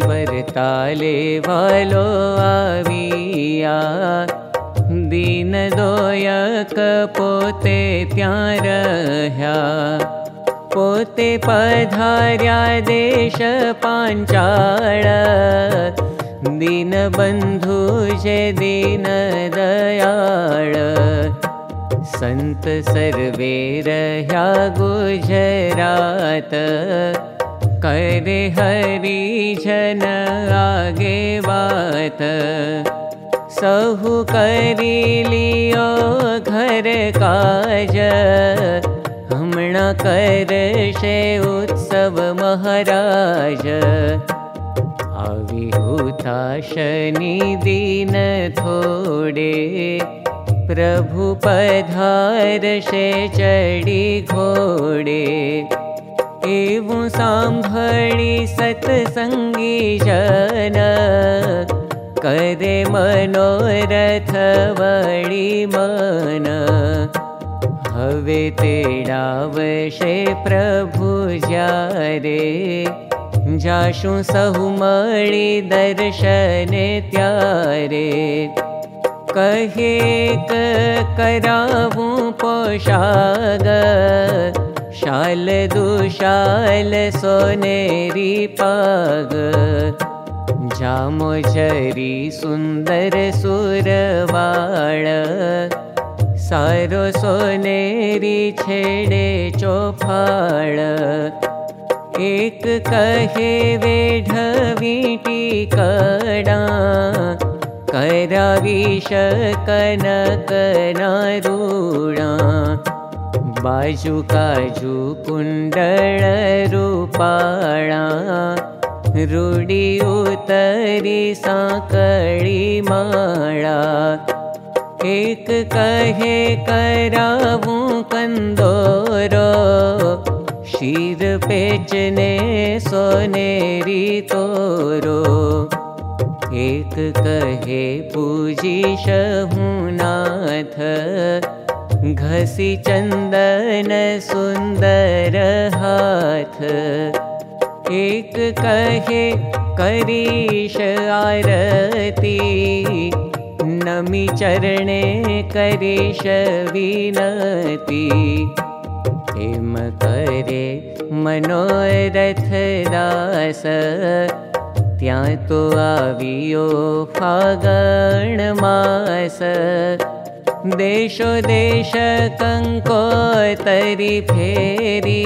वरताले वालो आविया। दीन दोयक पोते त्यार रह्या पोते पधार्या देश पाञ्चाळ दीन बन्धु जे दीन दयाळ। संत सर्वे रह्या गुजरात करे हरि जन आगे बात। सहु करी लियो घर काज। हमणा करशे उत्सव महाराज। आविहुता शनि दीन थोडे। प्रभु पधारशे चढी घोडे एवं साम्भळि सत्सङ्गी जन करे मनोरथ वळि मन तेडावशे प्रभु जारे। जाशु सहु मळि दर्शने त्यारे। कहे करावु पोषाग शाल दुशाल सोनेरी पाग। झरी सुन्दर सुरवाळ। सारो सोनेरी छेडे चोफाळ। एक कहे वेढवीटी कडा कराविश कनकनारुणा बाजु काजु कुण्डल रूपाणा रूढी उतरी साकळी माळा. एक कहे करावु कंदोरो शीर पेचने सोनेरी तोरो. एक कहे पूजिश नाथ घसी चन्दन सुन्दर हाथ। एक कहे करीश आरती। नमी चरणे करीश विनती। हेम करे मनोरथ दास। त्या तो आवियो फागण मास देशो देश कंको तरी फेरी।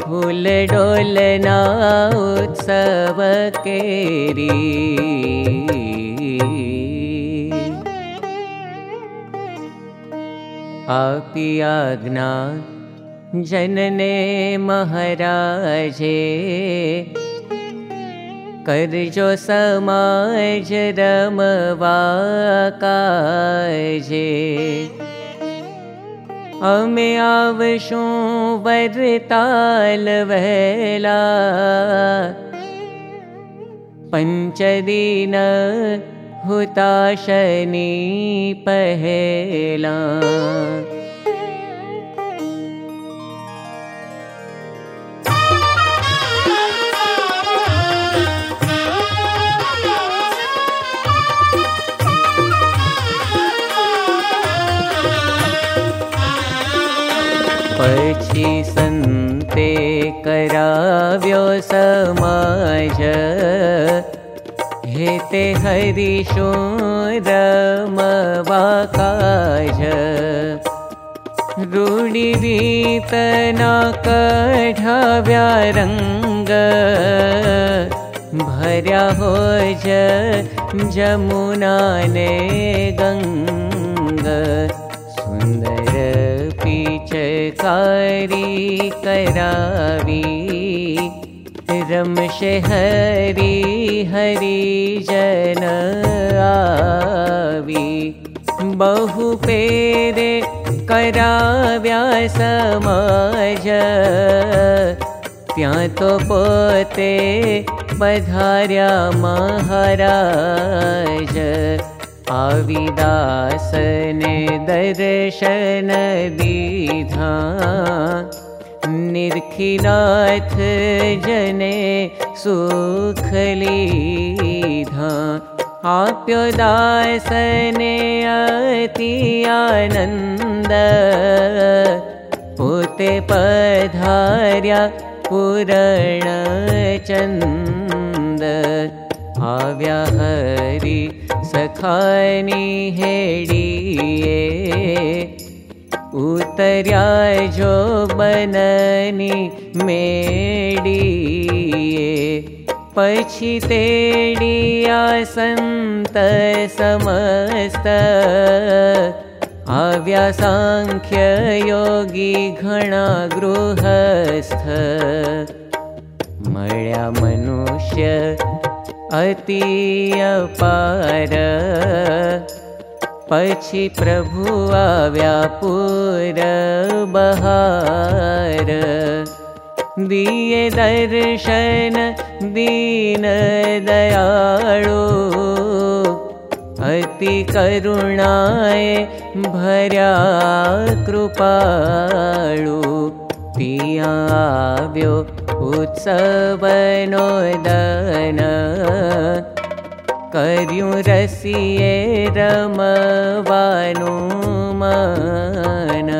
फूल डोलना उत्सव केरी। आपी आज्ञा जनने महाराजे करजो समाज रमवा काजे अमे आवशु वरताल वहला पंचदीन हुताशनी पहला पछी संते कराव्यो समाज। हेते हरिशो रमवाकाज। रूढी रीतना कढाव्या रंग भर्या हो जमुना ने सुन्दर पीचकारी करावी रमशे हरि हरि जन आवी। बहु पेरे कराव्या समाज त्या तो पोते पधार्या महाराज दर्शन दीधा निर्खिनाथ जने सुखली धा आप्यो दासने अति आनन्द। पोते पधार्या पुरण चन्द आव्या हरि सखानी हेडिये उतर्या जो बननी मेडिये। पछी तेडिया संत समस्त आव्या योगी घणा गृहस्थ। मळ्या मनुष्य अति अपार पछी प्रभु आव्या बहार। दिए दर्शन दीन दयाळु। अति करुणाय भर्या कृपाळु। पियाव्यो उत्सवनो दन मन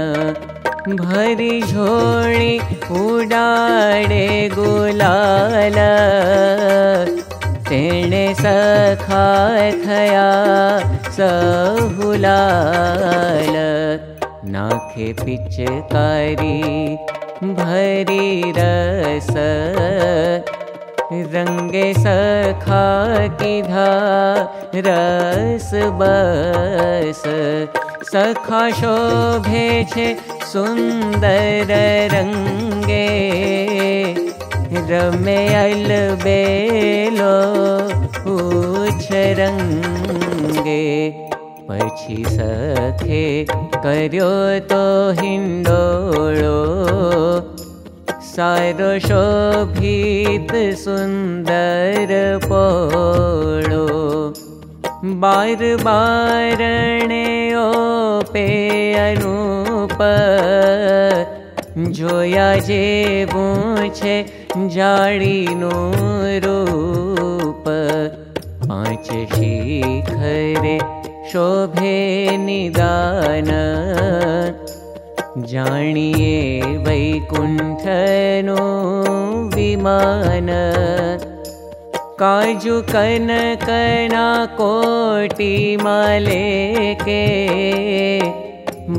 भरी झोळी उडाडे गुलाल तेणे सखा थया सहुलाल नाखे पिचकारी भरी रस रंगे सखा रस बस। सखा शोभे छे सुन्दर रङ्गे रमे अल बेलो रङ्गे पछी सखे कर्यो तो हिण्डोळो सारो शोभित सुन्दर पोळो। बार बारणे पे अनूप जोया जेवूं छे जाळीनो रूप पांच शिखरे शोभे निदान जाणिये वैकुण्ठनो विमान। काजु कनकना कोटि माले के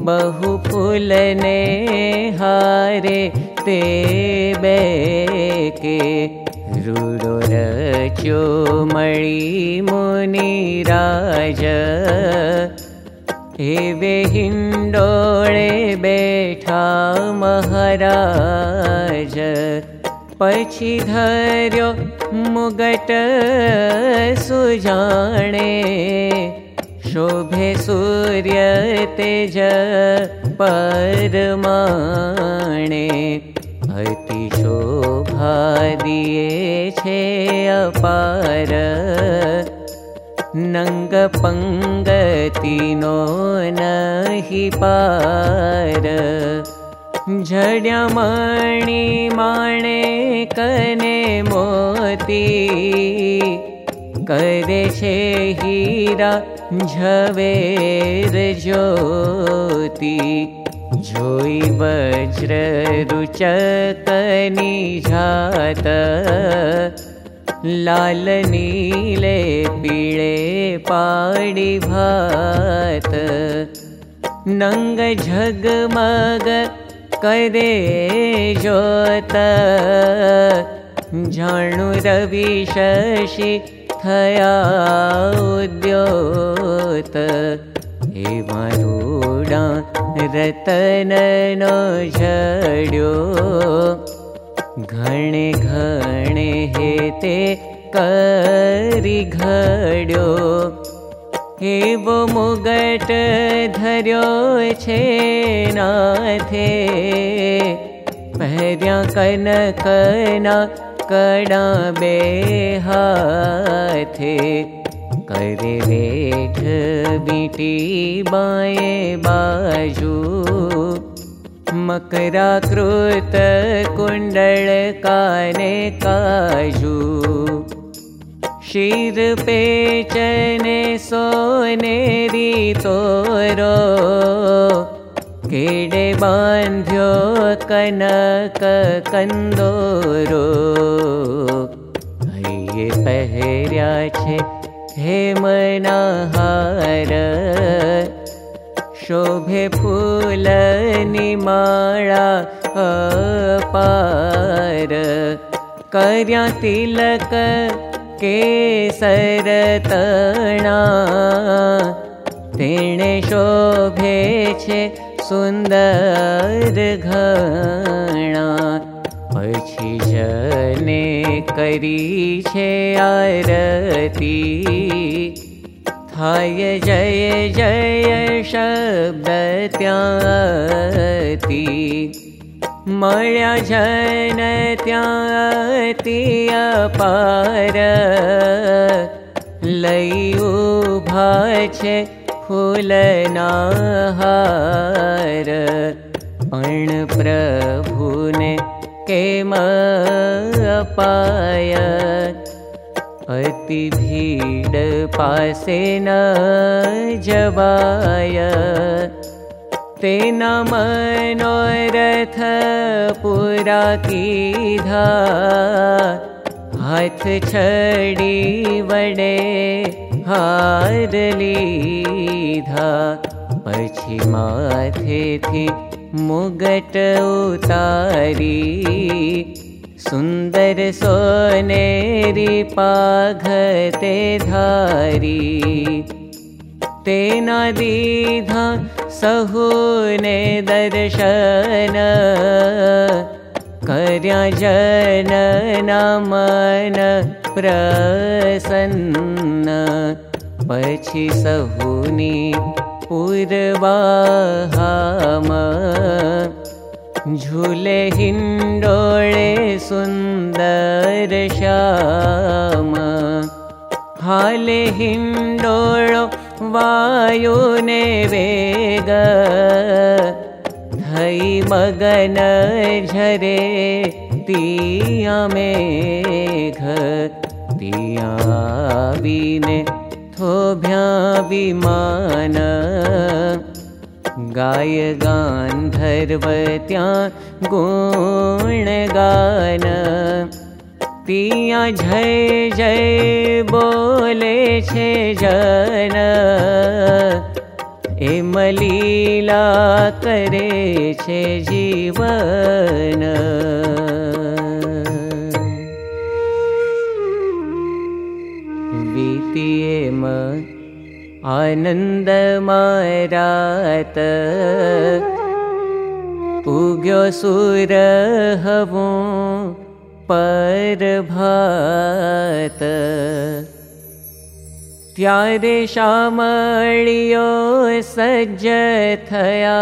बहु फूलने हारे ते बेके। रुडो रचो मणि मुनि हिंडोळे बैठा महाराज पछी धर्यो मुगट सुजाणे शोभे सूर्य तेज परमाणे अति शोभा दिए छे अपार नंग पंगति नो नहि पार। मणि माणे कने मोती। करे छे हीरा झवेर ज्योति। जोई वज्र रुचकनी जात लाल नीले पीळे पाडी भात। नंग झगमग करे जोत। जाणु रवि शशि उद्योत। हे मारूडा रतन झड्यो घणे घणे हे ते करी घड्यो। एवो मुगट धर्यो छे नाथे। पहर्या कनकना कड़ा बाए बाजू मकराकृत कुण्डल काने काजू। शिर पेचने सोनेरी तोरो। केडे बांध्यो कनक कंदोरो। ये पहर्या छे हे मनाहार शोभे फूलनिमाळा अपार। कर्या तिलक केसरतणा तेणे। शोभे छे सुन्दर घणा। पछि जने करी छे आरती। हाय जय जय शब्द भाचे फुलनाहार। हारणप्रभु प्रभुने केम अपय। अति भीड पासे न जवाय। तेना मनोरथ पुरा कीधा हाथ छड़ी वडे हार लीधा। पछी माथे थी मुगट उतारी सुन्दर सोनेरी पाघते धारी। तेना दीधा सहुने दर्शन। कर्या जन मन प्रसन्न। पछी सहुनी पूर्वाहाम झूले हिंडोळे सुन्दर श्याम। हाले हिंडोळो वायुने वेग थई मगन झरे तिया मेघ। तिया बीने थोभ्या विमान गाय गान्धर्वत्या गुणगान। तिया जय जय बोले छे जन। एम लीला करे छे जीवन आनन्द मारात उग्यो सुर हवो परभात। त्यारे शामळियो सज्ज थया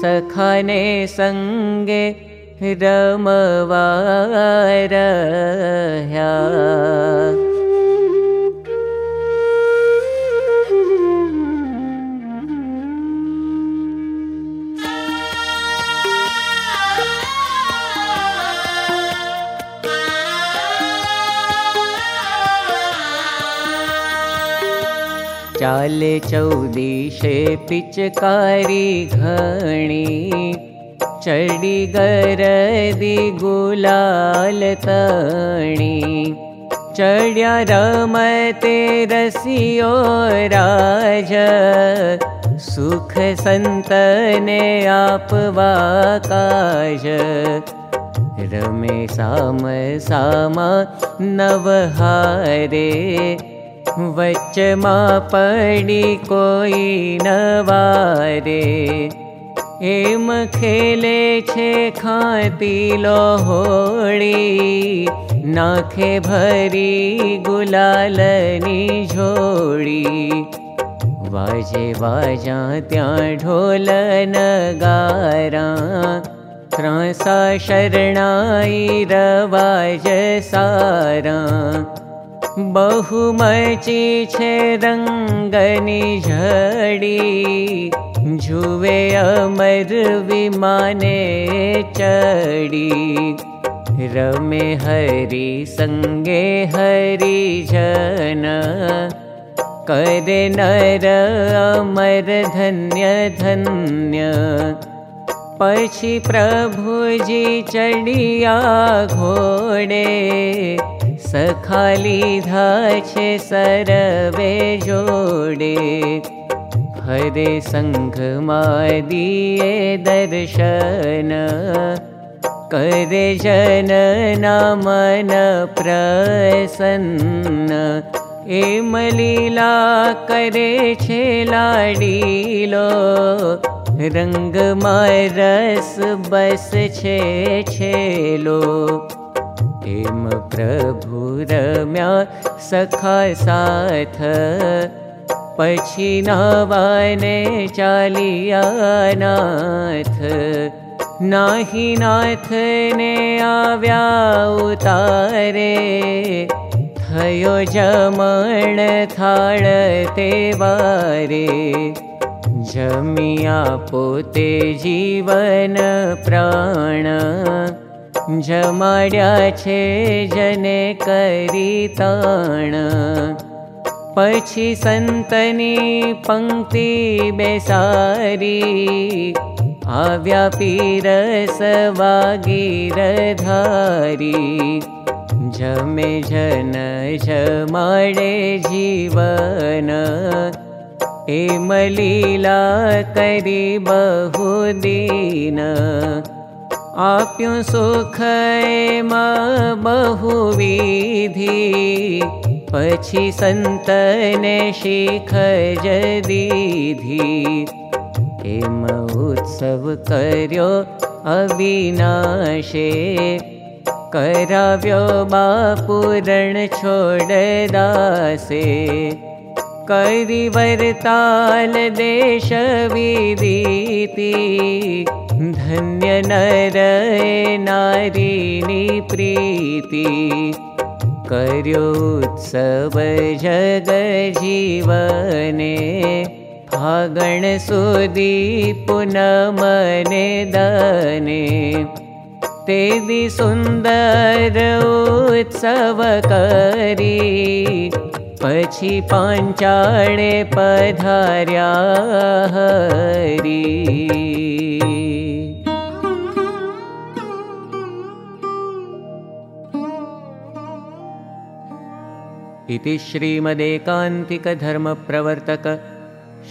सखाने संगे रमवारह्या चाले चौदीशे पिचकारी घणी। चढ़ी गरदी गुलाल तणी। चढ़िया रमते रसियो राज। सुख संतने आपवा काज। रमे साम सामा नवहारे एम खेले छे खाती लोहोड़ी नाखे भरी गुलालनी झोड़ी। वाजे वाजा त्या ढोल नगारा त्रासा शरणाई रवाज सारा बहुमची रङ्गनि झडी जुवे अमर विमाने चडी। रमे हरि संगे हरि जन करे नर अमर धन्य धन्य पछी प्रभुजी चढ़िया घोड़े सखाली धाछे सरवे हरे संघ दिए दर्शन करे जन नामन प्रसन्न एमलीला करे छे लाडीलो रंग मारस बस छे छेलो एम प्रभु रम्या सखा साथ पछी नवाने चालिया नाथ नाही नाथ ने आव्या उतारे थयो जमण थाळ ते वारे। जमिया पोते जीवन प्राण। जमाड्या छे जने करी ताण बेसारी। आव्या पीरस वागीरधारी जमे जन जमाडे जीवन। एमलीला करी बहुदीन। आप्यो सुख एम बहुविधि। पछी संतने शिख जदीधी। एम उत्सव कर्यो अविनाशे कराव्यो बापुरण छोड़ दासे। करि वर्ताल देश विदीति। धन्य नर नारीनी प्रीति। कर्यो उत्सव जग जीवने। फागण सुदी पुनमने दने सुन्दर पछी पाञ्चाणे इति श्रीमदेकान्तिकधर्मप्रवर्तक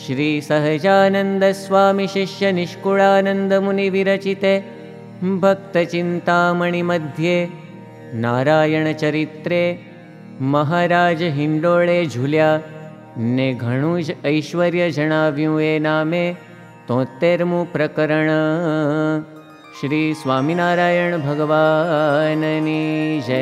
श्रीसहजानन्दस्वामिशिष्यनिष्कुळानन्दमुनिविरचिते भक्तचिन्तामणिमध्ये नारायणचरित्रे महाराज हिण्डोळे झुल्या ने घणुं ज ऐश्वर्य जणाव्युं ए नामे तोतेरमું પ્રકરણ શ્રી સ્વામિનારાયણ ભગવાનની જય